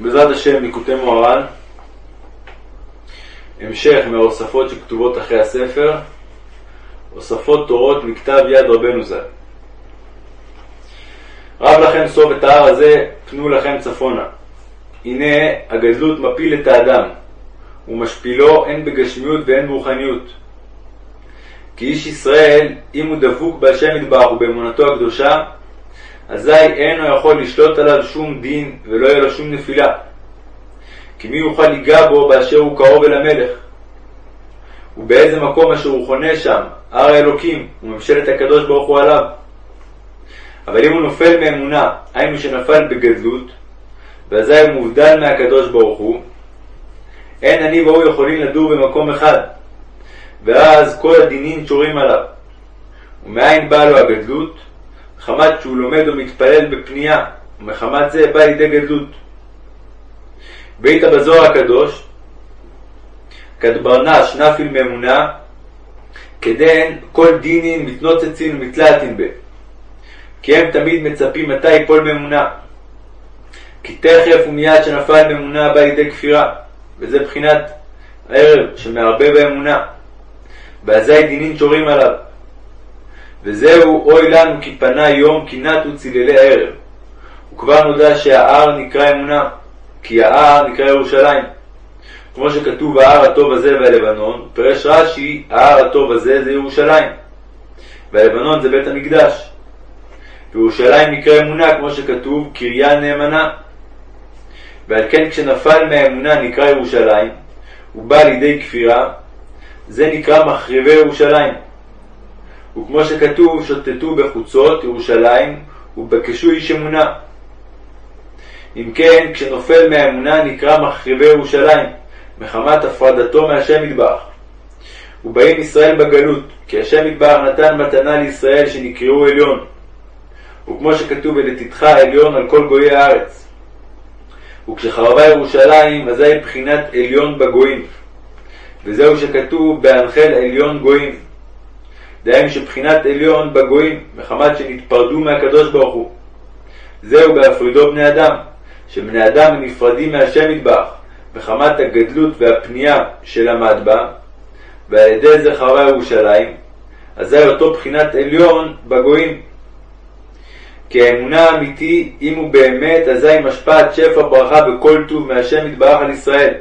בעזרת השם, ליקוטי מוהר"ן, המשך מההוספות שכתובות אחרי הספר, הוספות תורות מכתב יד רבנו ז"ל. רב לכם סוף את ההר הזה, פנו לכם צפונה. הנה הגדלות מפיל את האדם, ומשפילו הן בגשמיות והן ברוחניות. כי איש ישראל, אם הוא דבוק בהשם יתברך ובאמונתו הקדושה, אזי אינו יכול לשלוט עליו שום דין ולא יהיה לו שום נפילה. כי מי יוכל ליגע בו באשר הוא קרוב אל המלך? ובאיזה מקום אשר הוא חונה שם, הר האלוקים, וממשלת הקדוש ברוך הוא עליו. אבל אם הוא נופל מאמונה, היינו שנפל בגדלות, ואזי הוא מובדל מהקדוש ברוך הוא, אין אני והוא יכולים לדור במקום אחד, ואז כל הדינים שורים עליו. ומאין באה לו הגדלות? מחמת שהוא לומד ומתפלל בפנייה, ומחמת זה בא לידי גדלות. בית בזוהר הקדוש, כדברנש נפיל מאמונה, כדן כל דינין מתנוצצין ומתלעטין בה. כי הם תמיד מצפים מתי יפול מאמונה. כי תכף ומיד שנפל מאמונה בא לידי כפירה, וזה בחינת הערב שמערבב באמונה. ואזי דינין שורים עליו. וזהו אוי לנו כי פנה יום כי נטו צללי הערב. וכבר נודע שההר נקרא אמונה, כי ההר נקרא ירושלים. כמו שכתוב ההר הטוב הזה והלבנון, פירש רש"י, ההר הטוב הזה זה ירושלים, והלבנון זה בית המקדש. וירושלים נקרא אמונה, כמו שכתוב, קריה נאמנה. ועל כן כשנפל מהאמונה נקרא ירושלים, ובא לידי כפירה, זה נקרא מחריבי ירושלים. וכמו שכתוב, שוטטו בחוצות ירושלים ובקשו איש אמונה. אם כן, כשנופל מהאמונה נקרא מחריבי ירושלים, מחמת הפרדתו מהשם יתברך. ובאים ישראל בגלות, כי השם יתברך נתן מתנה לישראל שנקראו עליון. וכמו שכתוב ולתתך עליון על כל גויי הארץ. וכשחרבה ירושלים, אזי בחינת עליון בגויים. וזהו שכתוב בהנחל עליון גויים. דהיינו שבחינת עליון בגויים, מחמת שנתפרדו מהקדוש ברוך הוא. זהו בהפרידו בני אדם, שבני אדם נפרדים מהשם יתברך, מחמת הגדלות והפנייה שלמד בה, ועל ידי זה חרבה ירושלים, אזי אותו בחינת עליון בגויים. כי האמונה האמיתי, אם הוא באמת, אזי משפעת שפע ברכה בכל טוב מהשם יתברך על ישראל.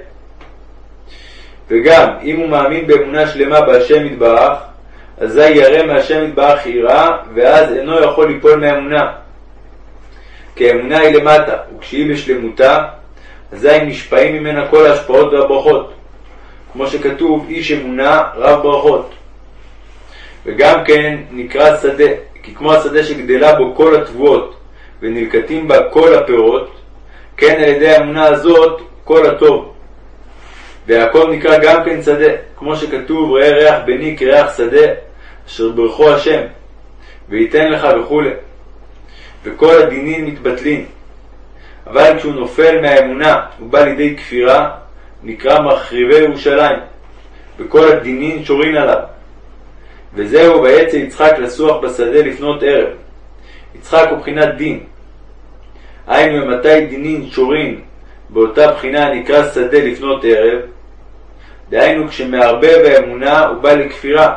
וגם אם הוא מאמין באמונה שלמה בהשם יתברך, אזי ירא מהשם יתברך יראה, ואז אינו יכול ליפול מאמונה. כי האמונה היא למטה, וכשהיא בשלמותה, אזי נשפעים ממנה כל ההשפעות והברכות. כמו שכתוב, איש אמונה רב ברכות. וגם כן נקרא שדה, כי כמו השדה שגדלה בו כל התבואות, ונלקטים בה כל הפירות, כן על ידי האמונה הזאת כל הטוב. ויעקב נקרא גם כן שדה, כמו שכתוב ראה ריח בני כריח שדה, אשר ברכו השם, וייתן לך וכולי. וכל הדינים מתבטלים. אבל כשהוא נופל מהאמונה ובא לידי כפירה, נקרא מחריבי ירושלים, וכל הדינים שורין עליו. וזהו ויצא יצחק לסוח בשדה לפנות ערב. יצחק הוא בחינת דין. היינו ממתי דינין שורין באותה בחינה נקרא שדה לפנות ערב, דהיינו כשמערבב האמונה הוא בא לכפירה,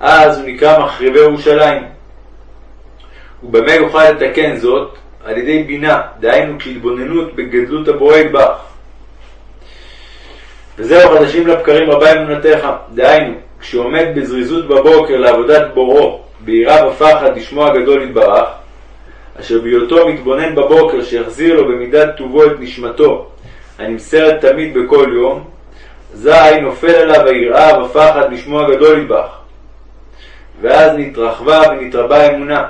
אז הוא נקרא מחריבי ירושלים. ובמה יוכל לתקן זאת? על ידי בינה, דהיינו כשהתבוננות בגדלות הבורא יתברך. וזהו חדשים לבקרים רבה אמונתך, דהיינו, כשעומד בזריזות בבוקר לעבודת בוראו, ביראה ופחד לשמו הגדול יתברך, אשר בהיותו מתבונן בבוקר שיחזיר לו במידת טובו את נשמתו, הנמסרת תמיד בכל יום, אזי נופל עליו היראה ופחד לשמו הגדול יתברך. ואז נתרחבה ונתרבה אמונה.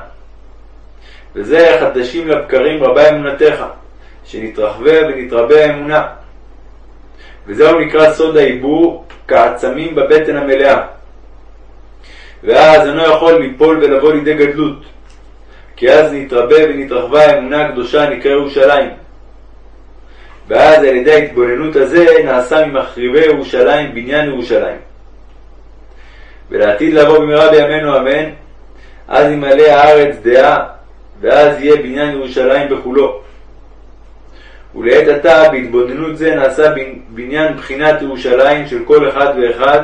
וזה חדשים לבקרים רבה אמונתך, שנתרחבה ונתרבה אמונה. וזהו נקרא סוד העיבור כעצמים בבטן המלאה. ואז אינו יכול ליפול ולבוא לידי גדלות, כי אז נתרבה ונתרחבה האמונה הקדושה הנקרא ירושלים. ואז על ידי ההתבוננות הזה נעשה ממחריבי ירושלים בניין ירושלים. ולעתיד לבוא במהרה בימינו אמן, אז ימלא הארץ דעה, ואז יהיה בניין ירושלים בכולו. ולעת עתה בהתבוננות זה נעשה בניין בחינת ירושלים של כל אחד ואחד,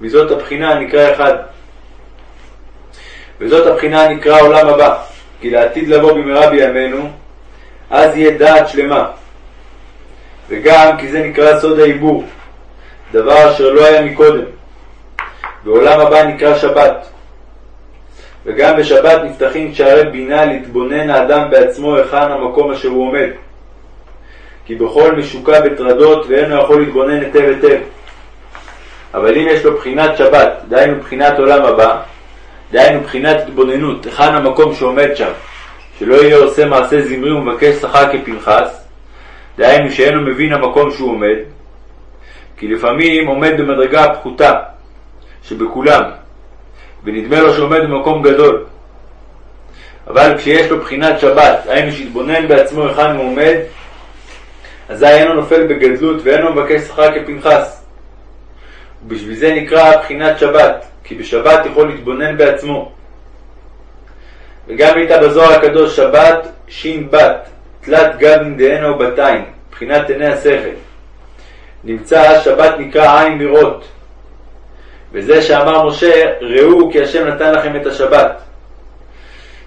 וזאת הבחינה הנקרא אחד. וזאת הבחינה הנקרא עולם הבא, כי לעתיד לבוא במהרה בימינו, אז יהיה דעת שלמה. וגם כי זה נקרא סוד העיבור, דבר אשר לא היה מקודם. ועולם הבא נקרא שבת. וגם בשבת נפתחים שערי בינה להתבונן האדם בעצמו היכן המקום אשר הוא עומד. כי בכל משוקע בטרדות ואינו יכול להתבונן היטב היטב. אבל אם יש לו בחינת שבת, דהיינו בחינת עולם הבא, דהיינו בחינת התבוננות, היכן המקום שעומד שם, שלא יהיה עושה מעשה זמרי ומבקש שכר כפנחס, דהיינו שאינו מבין המקום שהוא עומד, כי לפעמים עומד במדרגה הפחותה שבכולם, ונדמה לו שעומד במקום גדול. אבל כשיש לו בחינת שבת, היינו שהתבונן בעצמו היכן הוא עומד, אזי אינו נופל בגדלות ואינו מבקש שכר כפנחס. ובשביל זה נקרא בחינת שבת, כי בשבת יכול להתבונן בעצמו. וגם הייתה בזוהר הקדוש שבת ש"ב, תלת גבין דהנה ובתיים, בחינת עיני השכל. נמצא שבת נקרא עין לראות. וזה שאמר משה, ראו כי השם נתן לכם את השבת.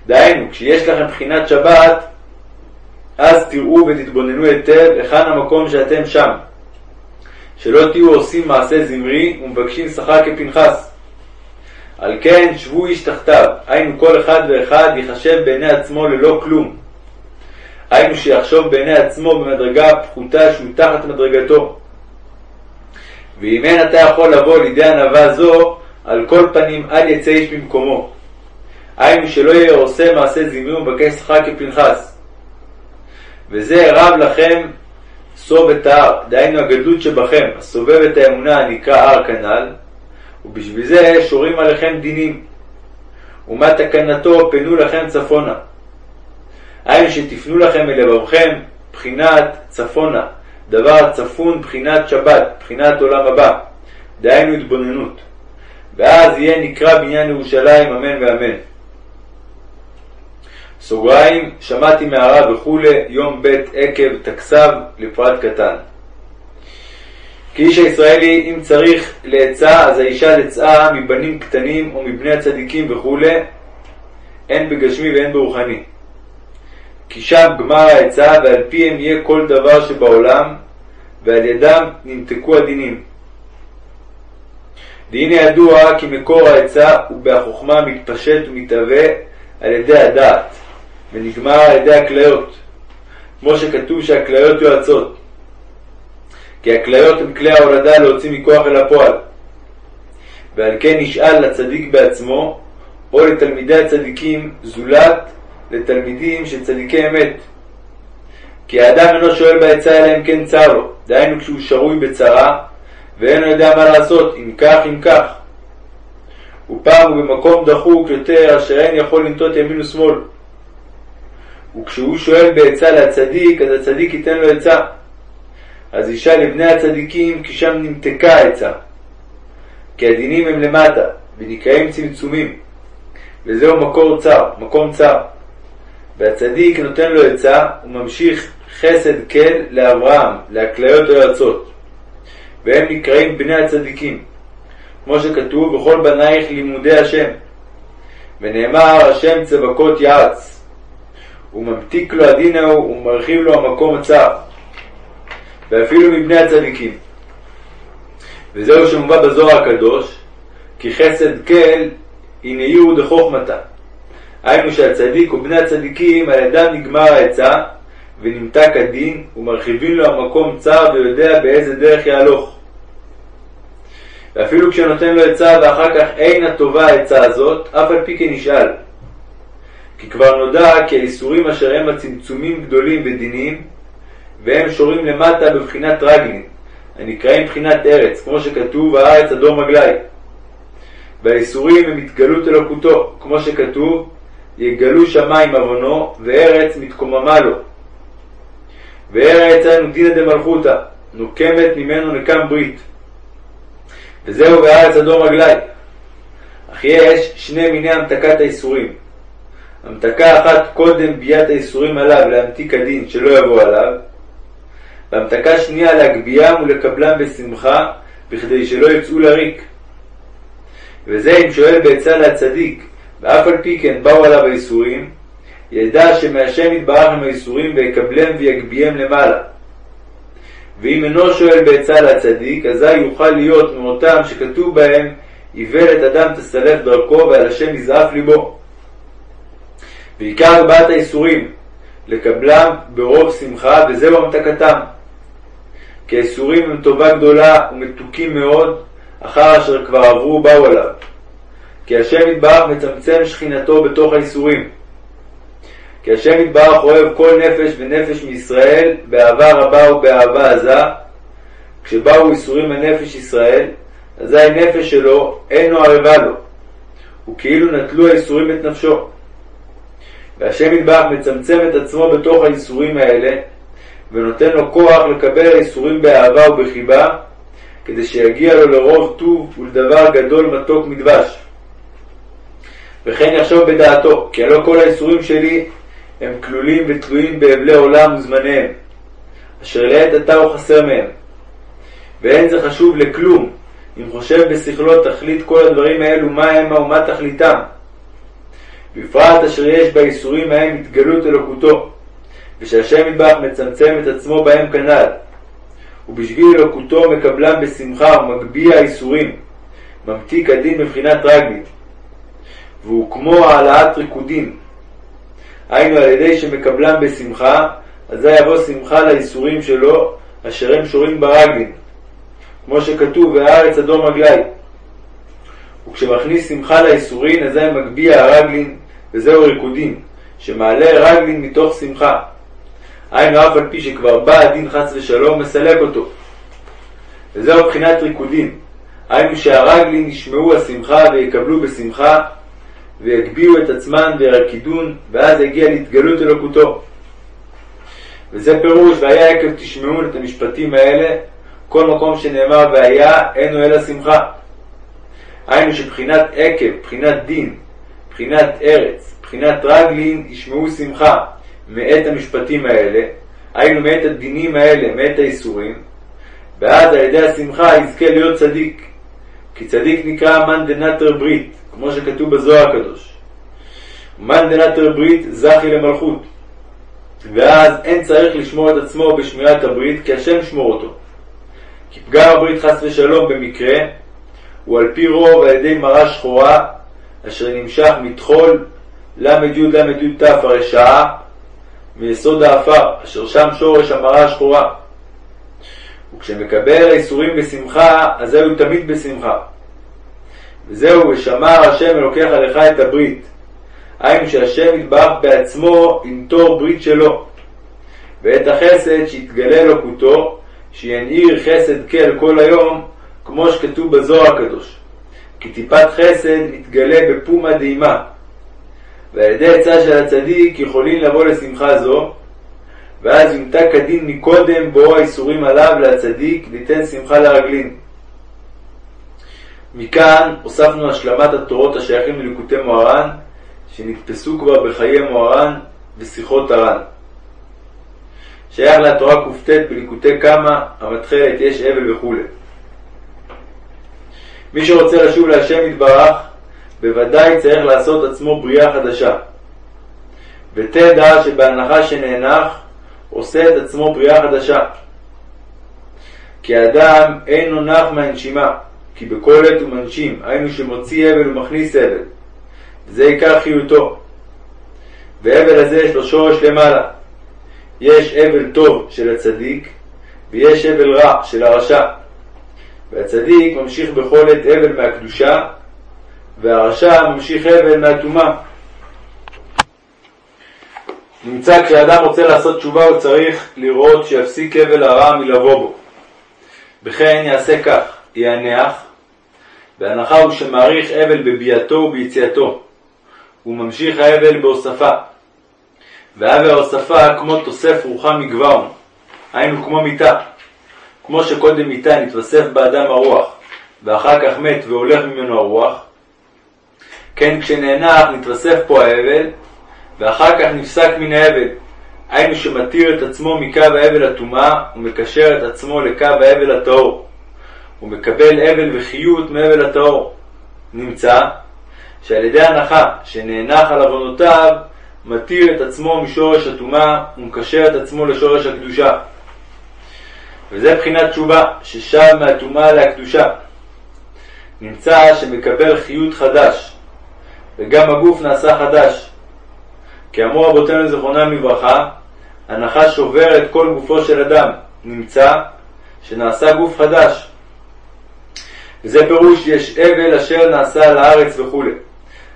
דהיינו, כשיש לכם בחינת שבת, אז תראו ותתבוננו היטב היכן המקום שאתם שם. שלא תהיו עושים מעשה זמרי ומבקשים שכר כפנחס. על כן שבו איש תחתיו, היינו כל אחד ואחד יחשב בעיני עצמו ללא כלום. היינו שיחשוב בעיני עצמו במדרגה פחותה שהוא תחת מדרגתו. ואם אין אתה יכול לבוא לידי ענווה זו, על כל פנים אל יצא איש במקומו. היינו שלא יהיה עושה מעשה זמרי ומבקש שכר כפנחס. וזה רב לכם סוב את ההר, דהיינו הגדלות שבכם, הסובב את האמונה הנקרא הר כנ"ל, ובשביל זה שורים עליכם דינים. ומה תקנתו פנו לכם צפונה. היינו שתפנו לכם אל לבבכם בחינת צפונה, דבר צפון בחינת שבת, בחינת עולם הבא, דהיינו התבוננות. ואז יהיה נקרא בניין ירושלים אמן ואמן. סוגריים, שמעתי מהרב וכולי, יום ב' עקב תכסב לפרט קטן. כי איש הישראלי, אם צריך לעצה, אז האישה לצאה מבנים קטנים או מבני הצדיקים וכולי, הן בגשמי והן ברוחני. כי שם גמר העצה, ועל פיהם יהיה כל דבר שבעולם, ועל ידם נמתקו הדינים. והנה ידוע כי מקור העצה הוא בהחוכמה מתפשט ומתהווה על ידי הדעת, ונגמר על ידי הכליות, כמו שכתוב שהכליות יועצות. כי הכליות הן כלי ההולדה להוציא מכוח אל הפועל. ועל כן נשאל לצדיק בעצמו, או לתלמידי הצדיקים, זולת לתלמידים של צדיקי אמת. כי האדם אינו שואל בעצה אלא אם כן צר לו, דהיינו כשהוא שרוי בצרה, ואינו יודע מה לעשות, אם כך אם כך. ופעם הוא במקום דחוק יותר, אשר אין יכול לנטות ימין ושמאל. וכשהוא שואל בעצה לצדיק, אז הצדיק ייתן לו עצה. אז אישה לבני הצדיקים, כי שם נמתקה העצה. כי הדינים הם למטה, ונקראים צמצומים. וזהו מקור צר, מקום צר. והצדיק נותן לו עצה, וממשיך חסד כל לאברהם, להכליות היועצות. והם נקראים בני הצדיקים. כמו שכתוב, בכל בנייך לימודי השם. ונאמר, השם צבקות יעץ. וממתיק לו הדין ההוא, ומרחיב לו המקום הצר. ואפילו מבני הצדיקים. וזהו שמובא בזוהר הקדוש, כי חסד כל הנה יהיו דחוכמתה. היינו שהצדיק ובני הצדיקים על ידם נגמר העצה ונמתק הדין ומרחיבים לו המקום צר ויודע באיזה דרך יהלוך. ואפילו כשנותן לו עצה ואחר כך אין הטובה העצה הזאת, אף על פי כן נשאל. כי כבר נודע כי האיסורים אשר הם הצמצומים גדולים ודינים, והם שורים למטה בבחינת רגלין, הנקראים בחינת ארץ, כמו שכתוב, הארץ אדום רגלי. והאיסורים הם התגלות אלוקותו, כמו שכתוב, יגלו שמיים עוונו, וארץ מתקוממה לו. וארץ היינו דינא דמלכותא, נוקמת ממנו נקם ברית. וזהו בארץ אדום רגלי. אך יש שני מיני המתקת האיסורים. המתקה אחת קודם ביאת האיסורים עליו להמתיק הדין שלא יבוא עליו, והמתקה שנייה להגביהם ולקבלם בשמחה, בכדי שלא יצאו לריק. וזה אם שואל בעצה להצדיק, ואף על פי כן באו עליו האיסורים, ידע שמהשם יתברך עם האיסורים ויקבלם ויגביהם למעלה. ואם אינו שואל בעצה לצדיק, אזי יוכל להיות מאותם שכתוב בהם איוולת אדם תסלף דרכו ועל השם יזעף ליבו. ועיקר ארבעת האיסורים, לקבלם ברוב שמחה, וזהו המתקתם. כי האיסורים הם טובה גדולה ומתוקים מאוד, אחר אשר כבר עברו ובאו עליו. כי השם יתברך מצמצם שכינתו בתוך האיסורים. כי השם יתברך אוהב כל נפש ונפש מישראל באהבה רבה ובאהבה עזה. כשבאו איסורים לנפש ישראל, אזי הנפש שלו אינו ערבה לו, וכאילו נטלו האיסורים את נפשו. והשם יתברך מצמצם את עצמו בתוך האיסורים האלה, ונותן לו כוח לקבל האיסורים באהבה ובחיבה, כדי שיגיע לו לרוב טוב ולדבר גדול מתוק מדבש. וכן יחשוב בדעתו, כי הלא כל האיסורים שלי הם כלולים ותלויים באבלי עולם וזמניהם, אשר לעת עתה הוא חסר מהם. ואין זה חשוב לכלום, אם חושב בשכלו תכלית כל הדברים האלו מה המה ומה תכליתם. בפרט אשר יש באיסורים ההם התגלות אלוקותו, ושהשם יתברך מצמצם את עצמו בהם כנ"ל. ובשביל אלוקותו מקבלם בשמחה ומגביה האיסורים, ממתיק הדין בבחינת רגלית. והוא כמו העלאת ריקודים. היינו על ידי שמקבלם בשמחה, אזי יבוא שמחה לאיסורים שלו, אשר הם שורים ברגלין. כמו שכתוב, והארץ אדום רגלי. וכשמכניס שמחה לאיסורין, אזי מגביה הרגלין, וזהו ריקודין, שמעלה רגלין מתוך שמחה. היינו אף על פי שכבר בא הדין חס ושלום, מסלק אותו. וזהו בחינת ריקודין. היינו שהרגלין ישמעו השמחה ויקבלו בשמחה, ויגביהו את עצמן וירקידון, ואז יגיע להתגלות אלוקותו. וזה פירוש, והיה עקב תשמעו את המשפטים האלה, כל מקום שנאמר והיה, אין הוא אלא שמחה. היינו שבחינת עקב, בחינת דין, בחינת ארץ, בחינת רגלין, ישמעו שמחה מאת המשפטים האלה, היינו מאת הדינים האלה, מאת האיסורים, ואז על ידי השמחה יזכה להיות צדיק. כי צדיק נקרא מאן ברית, כמו שכתוב בזוהר הקדוש. מאן דנטר ברית זכי למלכות. ואז אין צריך לשמור את עצמו בשמירת הברית, כי השם ישמור אותו. כי פגם הברית חס ושלום במקרה, הוא על פי רוב על ידי מרה שחורה, אשר נמשך מטחול ל"י ל"י ת' הרי שעה, מיסוד האפר, אשר שם שורש המרה השחורה. וכשמקבל האיסורים בשמחה, אז זהו תמיד בשמחה. וזהו, ושמר השם אלוקיך לך את הברית. היינו שהשם יתברך בעצמו ינטור ברית שלו. ואת החסד שיתגלה אלוקותו, שינעיר חסד כל כל היום, כמו שכתוב בזוהר הקדוש. כי טיפת חסד מתגלה בפומה דהימה. ועל ידי עצה של הצדיק יכולים לבוא לשמחה זו, ואז יומתק הדין מקודם בואו האיסורים עליו להצדיק, ליתן שמחה לרגלין. מכאן הוספנו השלמת התורות השייכים לליקוטי מוהר"ן, שנתפסו כבר בחיי מוהר"ן ושיחות הר"ן. שייך לתורה קט בליקוטי קמא, המתחלת יש אבל וכו'. מי שרוצה לשוב להשם יתברך, בוודאי צריך לעשות עצמו בריאה חדשה. ותדע שבהנחה שנאנח, עושה את עצמו בריאה חדשה. כי האדם אינו נח מהנשימה, כי בכל עת הוא מנשים, היינו שמוציא אבל ומכניס אבל. וזה עיקר חיותו. והבל הזה יש לו שורש למעלה. יש אבל טוב של הצדיק, ויש אבל רע של הרשע. והצדיק ממשיך בכל עת אבל מהקדושה, והרשע ממשיך אבל מהטומאה. נמצא כשאדם רוצה לעשות תשובה הוא צריך לראות שיפסיק אבל הרע מלבוא בו. וכן יעשה כך, יענח, בהנחה הוא שמעריך אבל בביאתו וביציאתו. הוא ממשיך האבל בהוספה. והווה ההוספה כמו תוסף רוחה מגבעון, היינו כמו מיטה. כמו שקודם מיטה נתווסף באדם הרוח, ואחר כך מת והולך ממנו הרוח, כן כשנאנח נתווסף פה האבל, ואחר כך נפסק מן האבל, היינו שמתיר את עצמו מקו האבל הטומאה ומקשר את עצמו לקו האבל הטהור, ומקבל אבל וחיות מאבל הטהור. נמצא שעל ידי הנחה שנאנח על עוונותיו, מתיר את עצמו משורש הטומאה ומקשר את עצמו לשורש הקדושה. וזה בחינת תשובה, ששב מהטומאה להקדושה. נמצא שמקבל חיות חדש, וגם הגוף נעשה חדש. כי אמרו רבותינו זיכרונם לברכה, הנחה שוברת כל גופו של אדם, נמצא שנעשה גוף חדש. וזה פירוש יש אבל אשר נעשה על הארץ וכו'.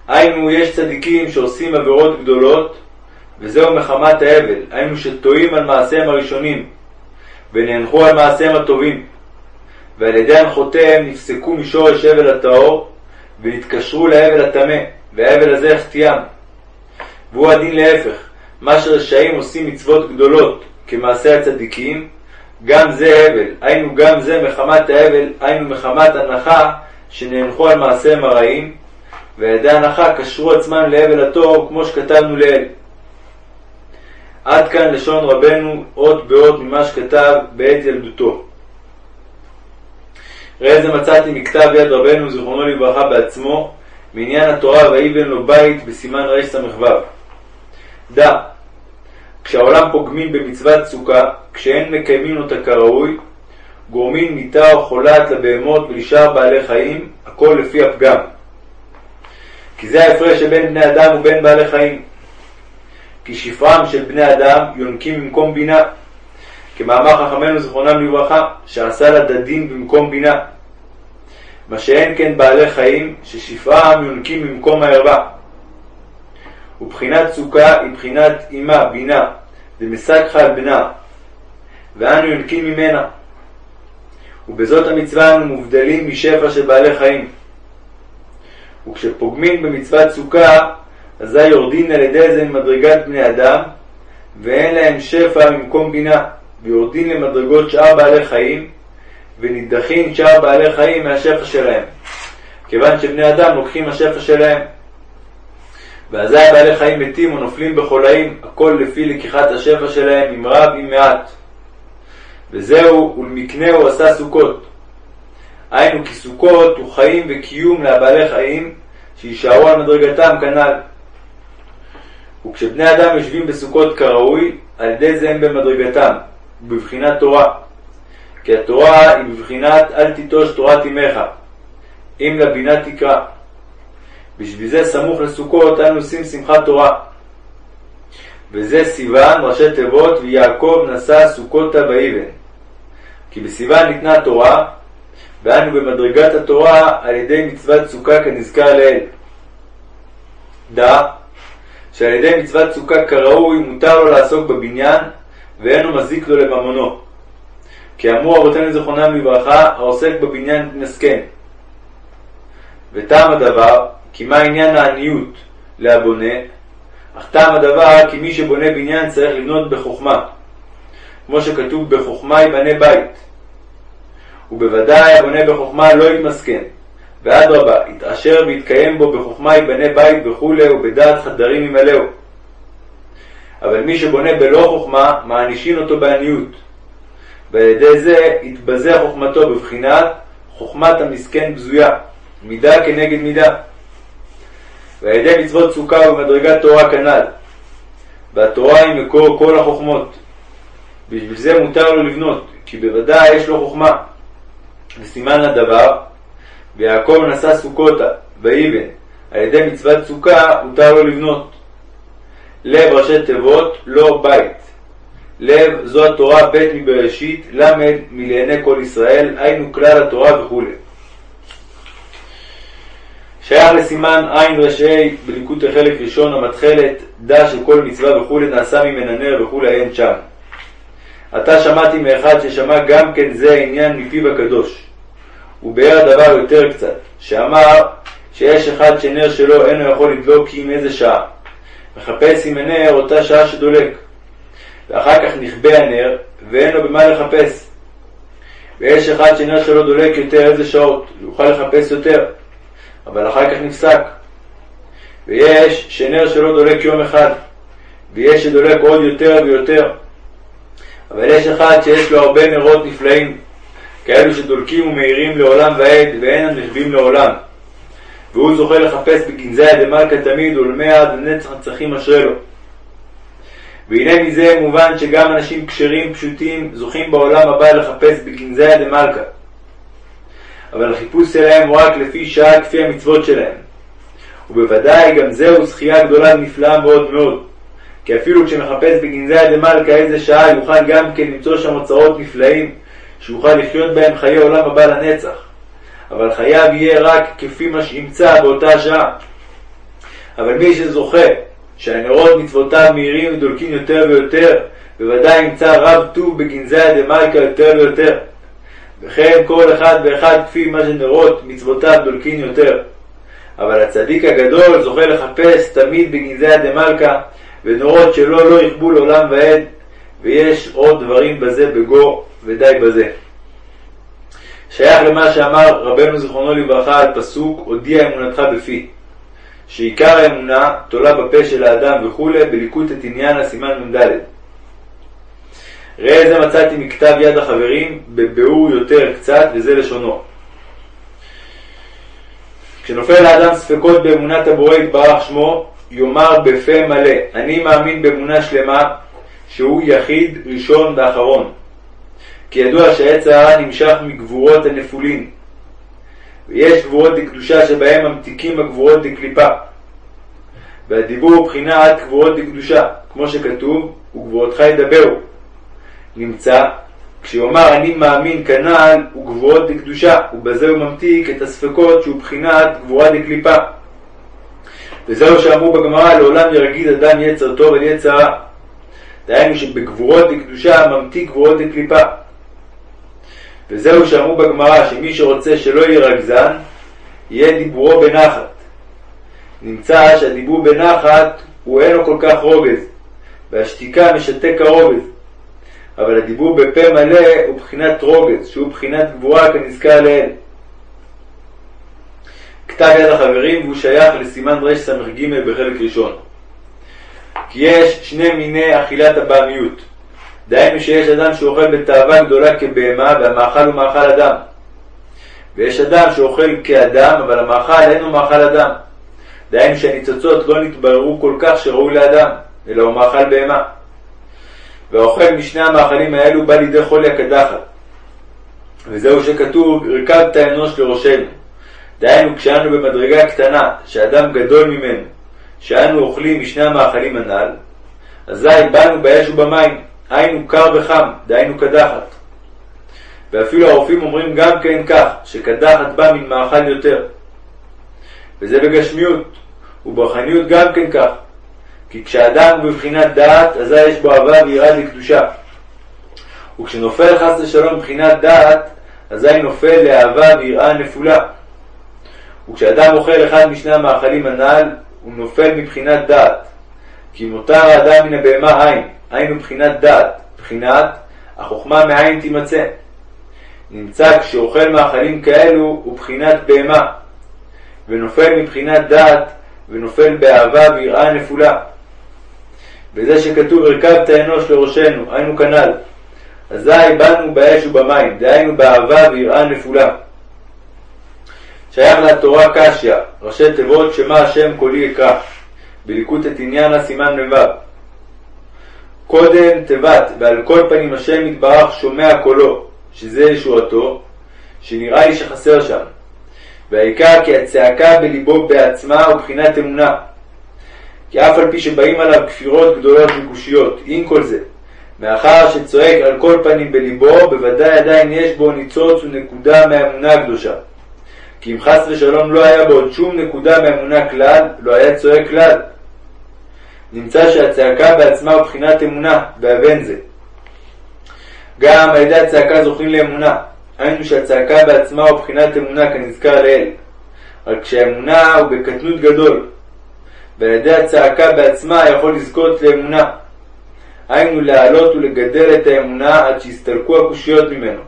היינו, יש צדיקים שעושים עבירות גדולות, וזהו מחמת האבל, היינו שטועים על מעשיהם הראשונים, ונאנחו על מעשיהם הטובים, ועל ידי הנחותיהם נפסקו משורש אבל הטהור, ונתקשרו לאבל הטמא, והאבל הזה החטיאם. והוא הדין להפך, מה שרשעים עושים מצוות גדולות כמעשה הצדיקים, גם זה הבל, היינו גם זה מחמת האבל, היינו מחמת הנחה שנאנחו על מעשיהם הרעים, ועל ידי הנחה קשרו עצמם להבל הטוב, כמו שכתבנו לעיל. עד כאן לשון רבנו אות באות ממה שכתב בעת ילדותו. ראה זה מצאתי מכתב יד רבנו זיכרונו לברכה בעצמו מעניין התורה ויבן לו בית בסימן רס"ו. דע, כשהעולם פוגמים במצוות סוכה, כשאין מקיימים אותה כראוי, גורמים מיתה או חולת לבהמות ולשאר בעלי חיים, הכל לפי הפגם. כי זה ההפרש שבין בני אדם ובין בעלי חיים. כי שפרם של בני אדם יונקים במקום בינה. כמאמר חכמינו זיכרונם לברכה, שעשה לדדים במקום בינה. מה שאין כן בעלי חיים, ששפרם יונקים במקום הערווה. ובחינת סוכה היא בחינת אמה, בינה, דמסגחה על בנה, ואנו יונקים ממנה. ובזאת המצווה אנו מובדלים משפע של בעלי חיים. וכשפוגמים במצוות סוכה, אזי יורדין על ידי זה ממדרגת בני אדם, ואין להם שפע ממקום בינה, ויורדין למדרגות שאר בעלי חיים, ונידחין שאר בעלי חיים מהשפע שלהם, כיוון שבני אדם לוקחים השפע שלהם. ואזי בעלי חיים מתים או נופלים בחולאים, הכל לפי לקיחת השפע שלהם, עם רב עם מעט. וזהו, ולמקנהו עשה סוכות. היינו כי סוכות הוא חיים וקיום לבעלי חיים, שיישארו על מדרגתם כנ"ל. וכשבני אדם יושבים בסוכות כראוי, על ידי זה הם במדרגתם, בבחינת תורה. כי התורה היא בבחינת אל תיטוש תורת אמך, אם לבינה תקרא. בשביל זה סמוך לסוכות אנו עושים שמחת תורה. וזה סיוון, ראשי תיבות, ויעקב נשא סוכותה באבן. כי בסיוון ניתנה תורה, ואנו במדרגת התורה על ידי מצוות סוכה כנזכר לעיל. דע שעל ידי מצוות סוכה כראוי מותר לו לעסוק בבניין, ואינו מזיק לו לממונו. כי אמרו אבותינו זכרונם לברכה, העוסק בבניין מסכן. וטעם הדבר, כי מה עניין העניות להבונה, אך טעם הדבר כי מי שבונה בניין צריך לבנות בחוכמה, כמו שכתוב בחוכמה יבנה בית. ובוודאי הבונה בחוכמה לא יתמסכן, ואדרבה, יתעשר ויתקיים בו בחוכמה יבנה בית וכולי, ובדעת חדרים ימלאו. אבל מי שבונה בלא חוכמה, מענישין אותו בעניות. ועל ידי זה יתבזה חוכמתו בבחינת חוכמת המסכן בזויה, מידה כנגד מידה. ועל ידי מצוות סוכה ומדרגת תורה כנ"ל. והתורה היא מקור כל החוכמות. בשביל זה מותר לו לבנות, כי בוודאי יש לו חוכמה. וסימן לדבר, ויעקב נשא סוכותה, ויבן, על ידי מצוות סוכה מותר לו לבנות. לב ראשי תיבות, לא בית. לב זו התורה ב' מבראשית, ל' מלעיני כל ישראל, היינו כלל התורה וכו'. שייך לסימן עין ר"ה בליקוט החלק ראשון המתחלת, דע כל מצווה וכו' נעשה ממנה נר וכו' אין שם. עתה שמעתי מאחד ששמע גם כן זה העניין מפיו הקדוש. הוא ביאר הדבר יותר קצת, שאמר שיש אחד שנר שלו אינו יכול לדלוק כי עם איזה שעה. מחפש עם הנר אותה שעה שדולק. ואחר כך נכבה הנר, ואין לו במה לחפש. ויש אחד שנר שלו דולק יותר איזה שעות, יוכל לחפש יותר, אבל אחר כך נפסק. ויש שנר שלו דולק יום אחד, ויש שדולק עוד יותר ויותר. אבל יש אחד שיש לו הרבה נרות נפלאים, כאלו שדולקים ומאירים לעולם ועד, ואין הנשבים לעולם. והוא זוכה לחפש בגנזי דמלכה תמיד ולמי עד לנצח נצחים אשרי לו. והנה מזה מובן שגם אנשים כשרים פשוטים זוכים בעולם הבא לחפש בגנזי דמלכה. אבל החיפוש שלהם הוא רק לפי שעה כפי המצוות שלהם. ובוודאי גם זהו זכייה גדולה ונפלאה מאוד מאוד. כי אפילו כשמחפש בגנזי דמלכה איזה שעה יוכל גם כן למצוא שם אוצרות נפלאים שיוכל לחיות בהם חיי עולם הבא לנצח. אבל חייב יהיה רק כפי מה שימצא באותה שעה. אבל מי שזוכה שהנרות מצוותיו מהירים ודולקים יותר ויותר, בוודאי ימצא רב טוב בגנזי דמלכה יותר ויותר. וכן כל אחד ואחד כפי מה שנרות מצוותיו דולקים יותר. אבל הצדיק הגדול זוכה לחפש תמיד בגנזי דמלכה ונורות שלא לא יכבו לעולם ועד, ויש עוד דברים בזה בגו, ודי בזה. שייך למה שאמר רבנו זיכרונו לברכה על פסוק הודיע אמונתך בפי, שעיקר האמונה תולה בפה של האדם וכולי בליקוט את עניין הסימן נ"ד. ראה זה מצאתי מכתב יד החברים בביאור יותר קצת וזה לשונו. כשנופל לאדם ספקות באמונת הבורא יתברך שמו, יאמר בפה מלא, אני מאמין באמונה שלמה שהוא יחיד ראשון ואחרון. כי ידוע שעץ הרע נמשך מגבורות הנפולין, ויש גבורות דקדושה שבהם ממתיקים הגבורות דקליפה. והדיבור הוא בחינת גבורות דקדושה, כמו שכתוב, וגבורתך ידברו. נמצא, כשיאמר אני מאמין כנ"ל, וגבורות דקדושה, ובזה הוא ממתיק את הספקות שהוא בחינת גבורה דקליפה. וזהו שאמרו בגמרא, לעולם ירגיד אדם יצר טוב על יצר רע. דהיינו שבגבורות דקדושה ממתיק גבורות דקליפה. וזהו שאמרו בגמרא שמי שרוצה שלא יהיה רגזן, יהיה דיבורו בנחת. נמצא שהדיבור בנחת הוא אין לו כל כך רוגז, והשתיקה משתק הרוגז. אבל הדיבור בפה מלא הוא בחינת רוגז, שהוא בחינת גבורה כנזכר לעיל. כתב יד החברים והוא שייך לסימן רס"ג בחלק ראשון. כי יש שני מיני אכילת הבעמיות. דהיינו שיש אדם שאוכל בתאווה גדולה כבהמה והמאכל הוא מאכל אדם. ויש אדם שאוכל כאדם אבל המאכל אינו מאכל אדם. דהיינו שהניצוצות לא נתבררו כל כך שראוי לאדם, אלא הוא מאכל בהמה. והאוכל משני המאכלים האלו בא לידי חולי הקדחת. וזהו שכתוב, הרכבת אנוש לראשנו. דהיינו כשאנו במדרגה קטנה, שאדם גדול ממנו, שאנו אוכלים משני המאכלים הנ"ל, אזי באנו באש ובמים. היינו קר וחם, דהיינו קדחת. ואפילו הרופאים אומרים גם כן כך, שקדחת בא מן מאכל יותר. וזה בגשמיות, וברחניות גם כן כך. כי כשאדם הוא בבחינת דעת, אזי יש בו אהבה ויראה לקדושה. וכשנופל חס ושלום מבחינת דעת, אזי נופל לאהבה ויראה נפולה. וכשאדם אוכל אחד משני המאכלים הנ"ל, הוא נופל מבחינת דעת. כי מותר האדם מן הבהמה עין, היינו בחינת דעת, בחינת החוכמה מאין תימצא. נמצא כשאוכל מאכלים כאלו הוא בחינת בהמה, ונופל מבחינת דעת, ונופל באהבה ויראה נפולה. וזה שכתוב הרכבת אנוש לראשנו, היינו כנ"ל. אזי באנו באש ובמים, דהיינו באהבה ויראה נפולה. שייך לתורה קשיא, ראשי תיבות שמה השם קולי אקרא, בליקוט את עניין הסימן מ"ו. קודם תיבת, ועל כל פנים השם יתברך שומע קולו, שזה ישועתו, שנראה לי שחסר שם. והעיקר כי הצעקה בליבו בעצמה הוא בחינת אמונה. כי אף על פי שבאים עליו כפירות גדולות וקושיות, עם כל זה, מאחר שצועק על כל פנים בליבו, בוודאי עדיין יש בו ניצוץ ונקודה מהאמונה הקדושה. כי אם חס ושלום לא היה בו עוד שום נקודה מהאמונה כלל, לא היה צועק כלל. נמצא שהצעקה בעצמה הוא בחינת אמונה, והבן זה. גם על ידי הצעקה זוכים לאמונה, היינו שהצעקה בעצמה הוא בחינת אמונה כנזכר לעיל. רק שהאמונה הוא בקטנות גדול, ועל ידי הצעקה בעצמה יכול לזכות לאמונה. היינו להעלות ולגדל את האמונה עד שיסתלקו הקושיות ממנו.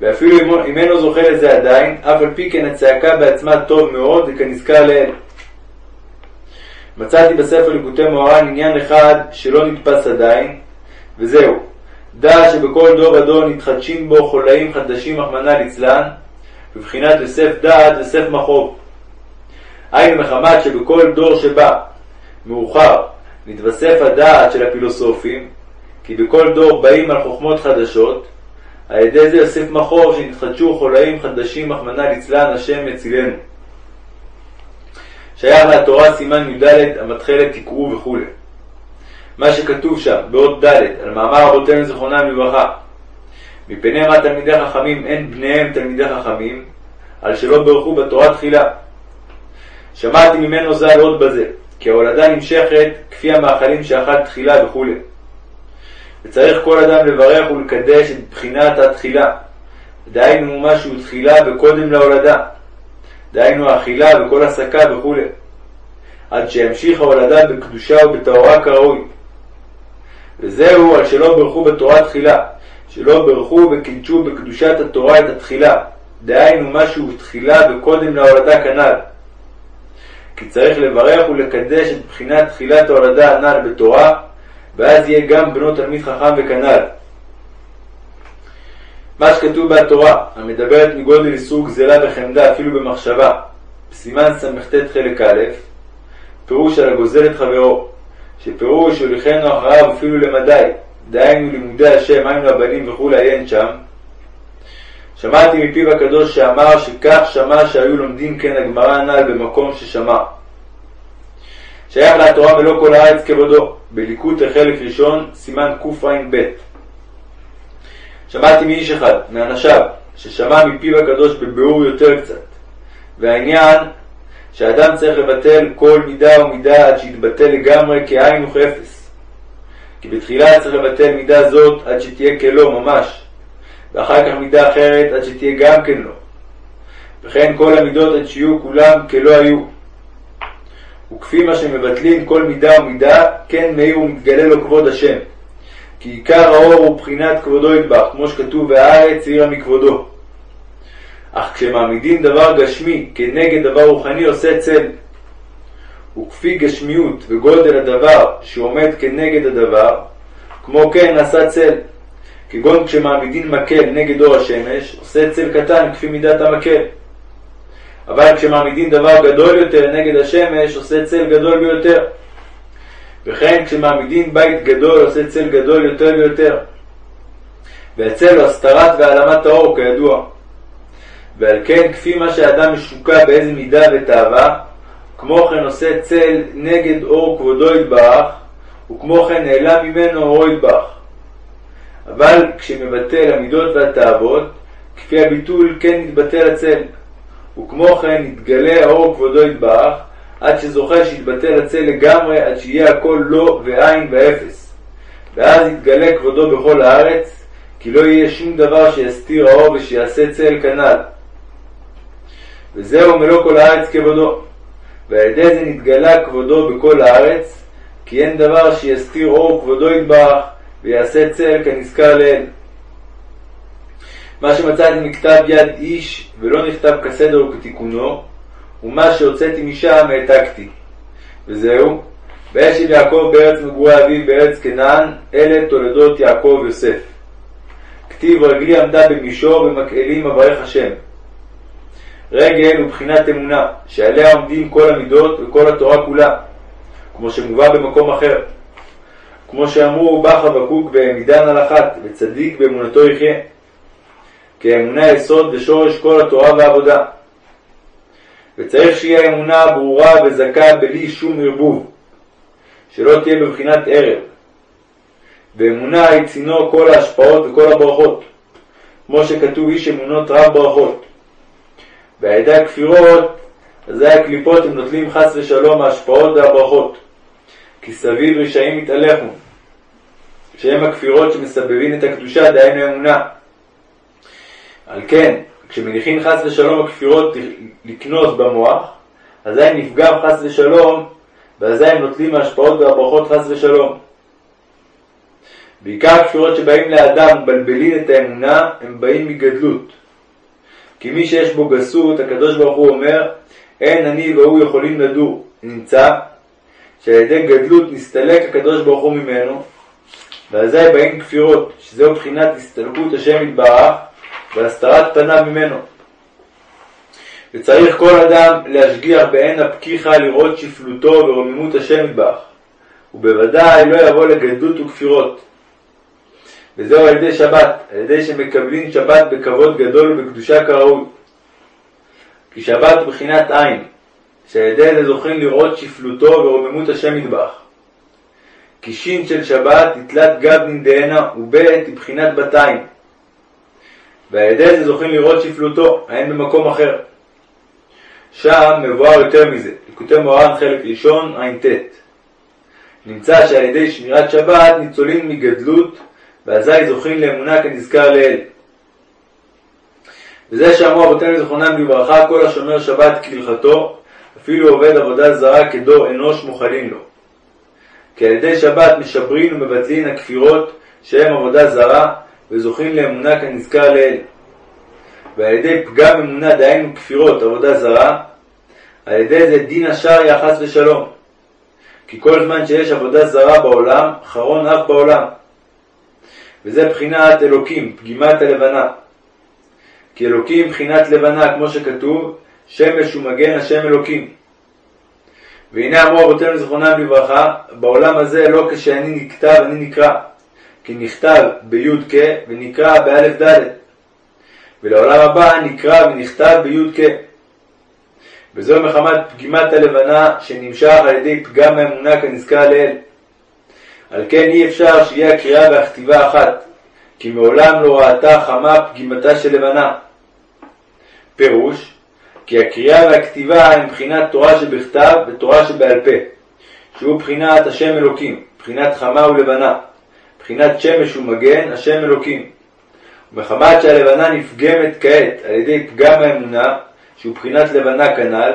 ואפילו אם אינו זוכה לזה עדיין, אף על פי כן הצעקה בעצמה טוב מאוד וכנזכר לעיל. מצאתי בספר ליקוטי מוהר"ן עניין אחד שלא נתפס עדיין, וזהו, דע שבכל דור ודור נתחדשים בו חולאים חדשים, רחמנא ליצלן, בבחינת יוסף דעת יוסף מחוב. היינו מחמת שבכל דור שבא מאוחר נתווסף הדעת של הפילוסופים, כי בכל דור באים על חוכמות חדשות, על ידי זה יוסף מחור שנתחדשו חולאים חדשים, רחמנא ליצלן, השם יצילנו. שייך לתורה סימן י"ד המתחלת תקראו וכו'. מה שכתוב שם באות ד' על מאמר רבותינו זיכרונם לברכה מפני מה תלמידי חכמים אין בניהם תלמידי חכמים על שלא ברכו בתורה תחילה. שמעתי ממנו ז"ל עוד בזה כי ההולדה נמשכת כפי המאכלים שאכל תחילה וכו'. וצריך כל אדם לברך ולקדש את בחינת התחילה, דהיינו משהו תחילה וקודם להולדה, דהיינו אכילה וכל עסקה וכו', עד שימשיך ההולדה בקדושה ובטהרה כראוי. וזהו על שלא ברכו בתורה תחילה, שלא ברכו וקידשו בקדושת התורה את התחילה, דהיינו משהו תחילה וקודם להולדה כנ"ל. כי צריך לברך ולקדש את בחינת תחילת ההולדה הנ"ל בתורה, ואז יהיה גם בנו תלמיד חכם וכנ"ל. מה שכתוב בתורה, המדברת מגודל איסור גזלה וחמדה אפילו במחשבה, בסימן ס"ט חלק א', פירוש על הגוזל את חברו, שפירוש הוליכנו אחריו אפילו למדי, דהיינו לימודי השם, היינו הבנים וכולי עיין שם. שמעתי מפיו הקדוש שאמר שכך שמע שהיו לומדים כן הגמרא הנ"ל במקום ששמע. שייך לתורה ולא כל הארץ כבודו, בליקוד החלק ראשון, סימן קע"ב. שמעתי מאיש אחד, מאנשיו, ששמע מפיו הקדוש בביאור יותר קצת, והעניין שאדם צריך לבטל כל מידה ומידה עד שיתבטל לגמרי כאין וכאפס. כי בתחילה צריך לבטל מידה זאת עד שתהיה כלא ממש, ואחר כך מידה אחרת עד שתהיה גם כן לא. וכן כל המידות עד שיהיו כולם כלא היו. וכפי מה שמבטלים כל מידה ומידה, כן מאיר ומתגלה לו כבוד השם. כי עיקר האור הוא בחינת כבודו ידבח, כמו שכתוב והארץ העירה מכבודו. אך כשמעמידים דבר גשמי כנגד דבר רוחני עושה צל. וכפי גשמיות וגודל הדבר שעומד כנגד הדבר, כמו כן עשה צל. כגון כשמעמידים מקל נגד אור השמש, עושה צל קטן כפי מידת המקל. אבל כשמעמידים דבר גדול יותר נגד השמש, עושה צל גדול ביותר. וכן כשמעמידים בית גדול, עושה צל גדול יותר ויותר. והצל הוא הסתרת והעלמת האור, כידוע. ועל כן, כפי מה שאדם משוקע באיזה מידה ותאווה, כמו כן עושה צל נגד אור כבודו יתברך, וכמו כן נעלם ממנו אורו יתברך. אבל כשמבטל המידות והתאוות, כפי הביטול כן נתבטל הצל. וכמו כן יתגלה האור כבודו יתברך, עד שזוכה שיתבטל הצל לגמרי, עד שיהיה הכל לא ואין ואפס. ואז יתגלה כבודו בכל הארץ, כי לא יהיה שום דבר שיסתיר האור ושיעשה צל כנ"ל. וזהו מלוא כל הארץ כבודו. ועל ידי זה נתגלה כבודו בכל הארץ, כי אין דבר שיסתיר אור כבודו יתברך, ויעשה צל כנזכר לעיל. מה שמצאתי מכתב יד איש ולא נכתב כסדר וכתיקונו, ומה שהוצאתי משם העתקתי. וזהו, וישב יעקב בארץ מגורי אביו בארץ כנען, אלה תולדות יעקב יוסף. כתיב רגלי עמדה במישור במקהלים אברך השם. רגל הוא בחינת אמונה, שעליה עומדים כל המידות וכל התורה כולה, כמו שמובא במקום אחר. כמו שאמרו בא חבקוק בעמידן על אחת, וצדיק באמונתו יחיה. כי האמונה יסוד ושורש כל התורה והעבודה. וצריך שיהיה אמונה ברורה וזכה בלי שום ערבוב, שלא תהיה בבחינת ערב. ואמונה היא צינור כל ההשפעות וכל הברכות, כמו שכתוב איש אמונות רב ברכות. ועל הכפירות, אזי הקליפות הם נוטלים חס ושלום ההשפעות והברכות, כי סביב רשעים יתהלכו, שהם הכפירות שמסבבים את הקדושה, דהיינו אמונה. על כן, כשמניחים חס ושלום הכפירות לקנוס במוח, אזי נפגע חס ושלום, ואזי הם נוטלים מההשפעות והברכות חס ושלום. בעיקר הכפירות שבאים לאדם ומבלבלים את האמונה, הם באים מגדלות. כי מי שיש בו גסות, הקדוש ברוך הוא אומר, אין אני והוא יכולים לדור. נמצא שעל ידי גדלות נסתלק הקדוש ברוך הוא ממנו, ואזי באים כפירות, שזהו בחינת הסתלקות השם יתברך והסתרת פניו ממנו. וצריך כל אדם להשגיח בעין הפקיחה לראות שפלותו ורוממות השם יתברך, ובוודאי לא יבוא לגדלות וכפירות. וזהו על ידי שבת, על ידי שמקבלים שבת בכבוד גדול ובקדושה כראוי. כי שבת בחינת עין, שעל ידי זה זוכים לראות שפלותו ורוממות השם יתברך. כי שין של שבת היא תלת גבנין דהנה, ובית היא בחינת בתיים. ועל ידי זה זוכים לראות שפלותו, האין במקום אחר. שם מבואר יותר מזה, ליקוטי מוהר"ן חלק ראשון, ע"ט. נמצא שעל ידי שמירת שבת ניצולים מגדלות, ואזי זוכים לאמונה כנזכר לעיל. וזה שאמרו אבותינו זכרונם לברכה, כל השומר שבת כהלכתו, אפילו עובד עבודה זרה כדור אנוש מוכלים לו. כי על ידי שבת משברין ומבטלין הכפירות שהם עבודה זרה, וזוכים לאמונה כנזכר לעיל. ועל ידי פגם אמונה דהיינו כפירות עבודה זרה, על ידי זה דין השריה חס ושלום. כי כל זמן שיש עבודה זרה בעולם, חרון אף בעולם. וזה בחינת אלוקים, פגימת הלבנה. כי אלוקים בחינת לבנה, כמו שכתוב, שמש ומגן השם אלוקים. והנה אמרו אבותינו זכרונם לברכה, בעולם הזה לא כשאני נכתב אני נקרא, כי נכתב בי"ק ונקרא באלף ד', ולעולם הבא נקרא ונכתב בי"ק. וזו מחמת פגימת הלבנה שנמשך על ידי פגם האמונה כנזכר לעיל. על כן אי אפשר שיהיה הקריאה והכתיבה אחת, כי מעולם לא ראתה חמה פגימתה של לבנה. פירוש, כי הקריאה והכתיבה הם בחינת תורה שבכתב ותורה שבעל פה, שהוא בחינת השם אלוקים, בחינת חמה ולבנה, בחינת שמש ומגן, השם אלוקים. ומחמת שהלבנה נפגמת כעת על ידי פגם האמונה, שהוא בחינת לבנה כנ"ל,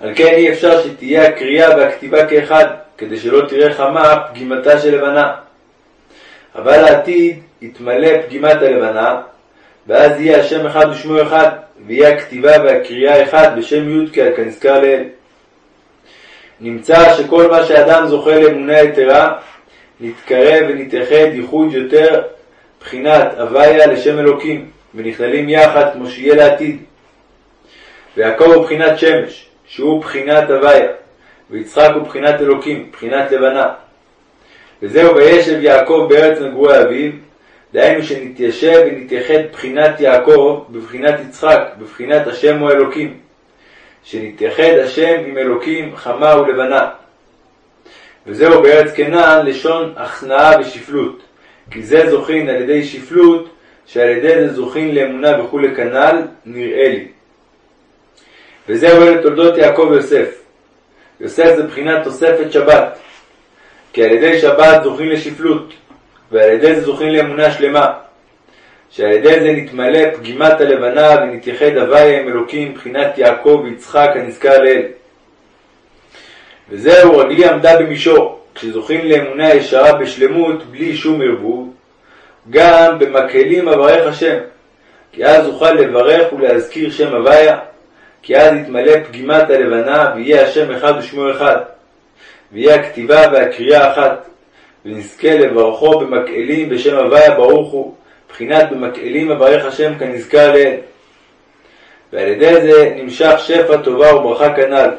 על כן אי אפשר שתהיה הקריאה והכתיבה כאחד, כדי שלא תראה חמה פגימתה של לבנה. אבל לעתיד יתמלא פגימת הלבנה, ואז יהיה השם אחד ושמו אחד, ויהיה הכתיבה והקריאה אחד בשם י"ק כנזכר לעיל. נמצא שכל מה שאדם זוכה לאמונה יתרה, נתקרב ונתאחד ייחוד יותר בחינת הוויה לשם אלוקים, ונכללים יחד כמו שיהיה לעתיד. ויעקב הוא בחינת שמש, שהוא בחינת הוויה, ויצחק הוא בחינת אלוקים, בחינת לבנה. וזהו וישב יעקב בארץ מגורי אביו, דהיינו שנתיישב ונתייחד בחינת יעקב בבחינת יצחק, בבחינת השם הוא אלוקים. שנתייחד השם עם אלוקים חמה ולבנה. וזהו בארץ כנען לשון הכנעה ושפלות, כי זה זוכין על ידי שפלות, שעל ידי זה זוכין לאמונה וכולי כנ"ל, נראה לי. וזהו אלה תולדות יעקב ויוסף. יוסף זה בחינת תוספת שבת, כי על ידי שבת זוכים לשפלות, ועל ידי זה זוכים לאמונה שלמה, שעל ידי זה נתמלא פגימת הלבנה ונתייחד הוויה עם אלוקים מבחינת יעקב ויצחק הנזכר לאל. וזהו רגלי עמדה במישור, כשזוכים לאמונה ישרה בשלמות בלי שום ערבוב, גם במקהלים אברך השם, כי אז אוכל לברך ולהזכיר שם הוויה, כי אז יתמלא פגימת הלבנה ויהיה השם אחד ושמו אחד, ויהיה הכתיבה והקריאה אחת, ונזכה לברכו במקהלים בשם הוויה ברוך הוא, בחינת במקהלים אברך השם כנזכר לעיל. ועל ידי זה נמשך שפע טובה וברכה כנ"ל.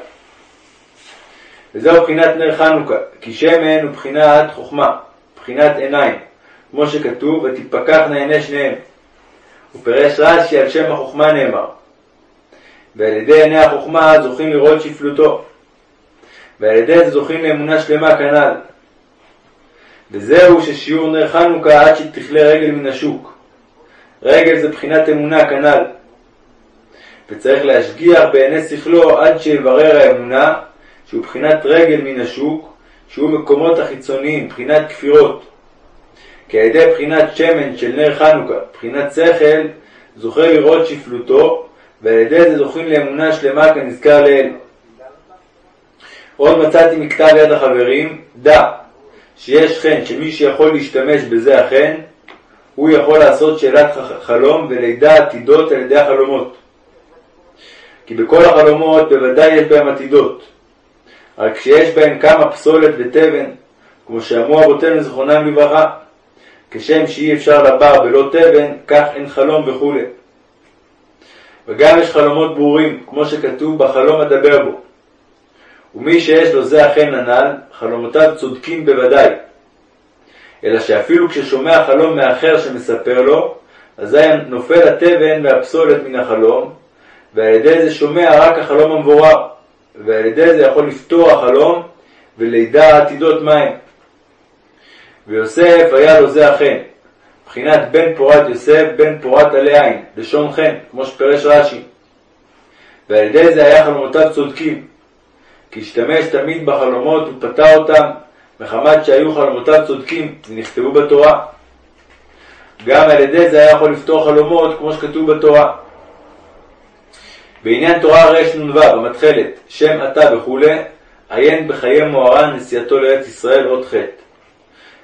וזהו בחינת נר חנוכה, כי שמן הוא בחינת חוכמה, בחינת עיניים, כמו שכתוב, ותפקחנה עיני שניהם. ופרש רש"י על שם החוכמה נאמר. ועל ידי עיני החוכמה זוכים לראות שפלותו. ועל ידי זה זוכים לאמונה שלמה כנ"ל. וזהו ששיעור נר חנוכה עד שתכלה רגל מן השוק. רגל זה בחינת אמונה כנ"ל. וצריך להשגיח בעיני שכלו עד שיברר האמונה, שהוא בחינת רגל מן השוק, שהוא מקומות החיצוניים, בחינת כפירות. כי על ידי בחינת שמן של נר חנוכה, בחינת שכל, זוכה לראות שפלותו, ועל ידי זה זוכים לאמונה שלמה כנזכר לעיל. עוד מצאתי מכתב יד החברים, דע שיש חן שמי שיכול להשתמש בזה החן, הוא יכול לעשות שאלת חלום ולידע עתידות על ידי החלומות. כי בכל החלומות בוודאי יש בהם עתידות. רק שיש בהן כמה פסולת ותבן, כמו שאמרו אבותינו זכרונם לברכה, כשם שאי אפשר לבר בלא תבן, כך אין חלום וכו'. וגם יש חלומות ברורים, כמו שכתוב בחלום אדבר בו. ומי שיש לו זה אכן הנ"ל, חלומותיו צודקים בוודאי. אלא שאפילו כששומע חלום מאחר שמספר לו, אזי נופל התבן והפסולת מן החלום, ועל ידי זה שומע רק החלום המבורר, ועל ידי זה יכול לפתור החלום ולידע עתידות מים. ויוסף היה לו זה אכן, מבחינת בן פורת יוסף, בן פורת עלי עין, לשון חן, כמו שפרש רש"י. ועל ידי זה היה חלומותיו צודקים, כי השתמש תמיד בחלומות ופתר אותם, מחמת שהיו חלומותיו צודקים, ונכתבו בתורה. גם על ידי זה היה יכול לפתור חלומות, כמו שכתוב בתורה. בעניין תורה רנ"ו, המתחלת, שם אתה וכו', עיין בחיי מוהר"ן נסיעתו לארץ ישראל אות ח'.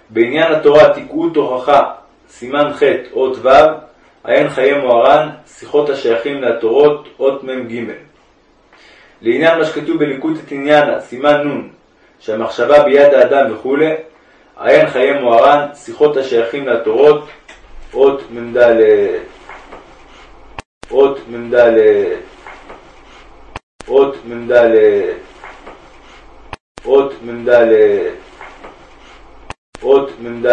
בעניין התורה תקעו תוכחה, סימן ח' אות ו', עיין חיי מוהר"ן, שיחות השייכים לתורות, אות מ"ג. לעניין מה שכתוב בליקוט עניינה, סימן נ', שהמחשבה ביד האדם וכו', עיין חיי מוהר"ן, שיחות השייכים לתורות, אות מ"ד. אות מ"ד. אות מ"ד. אות מ"ד. אות מ"ד.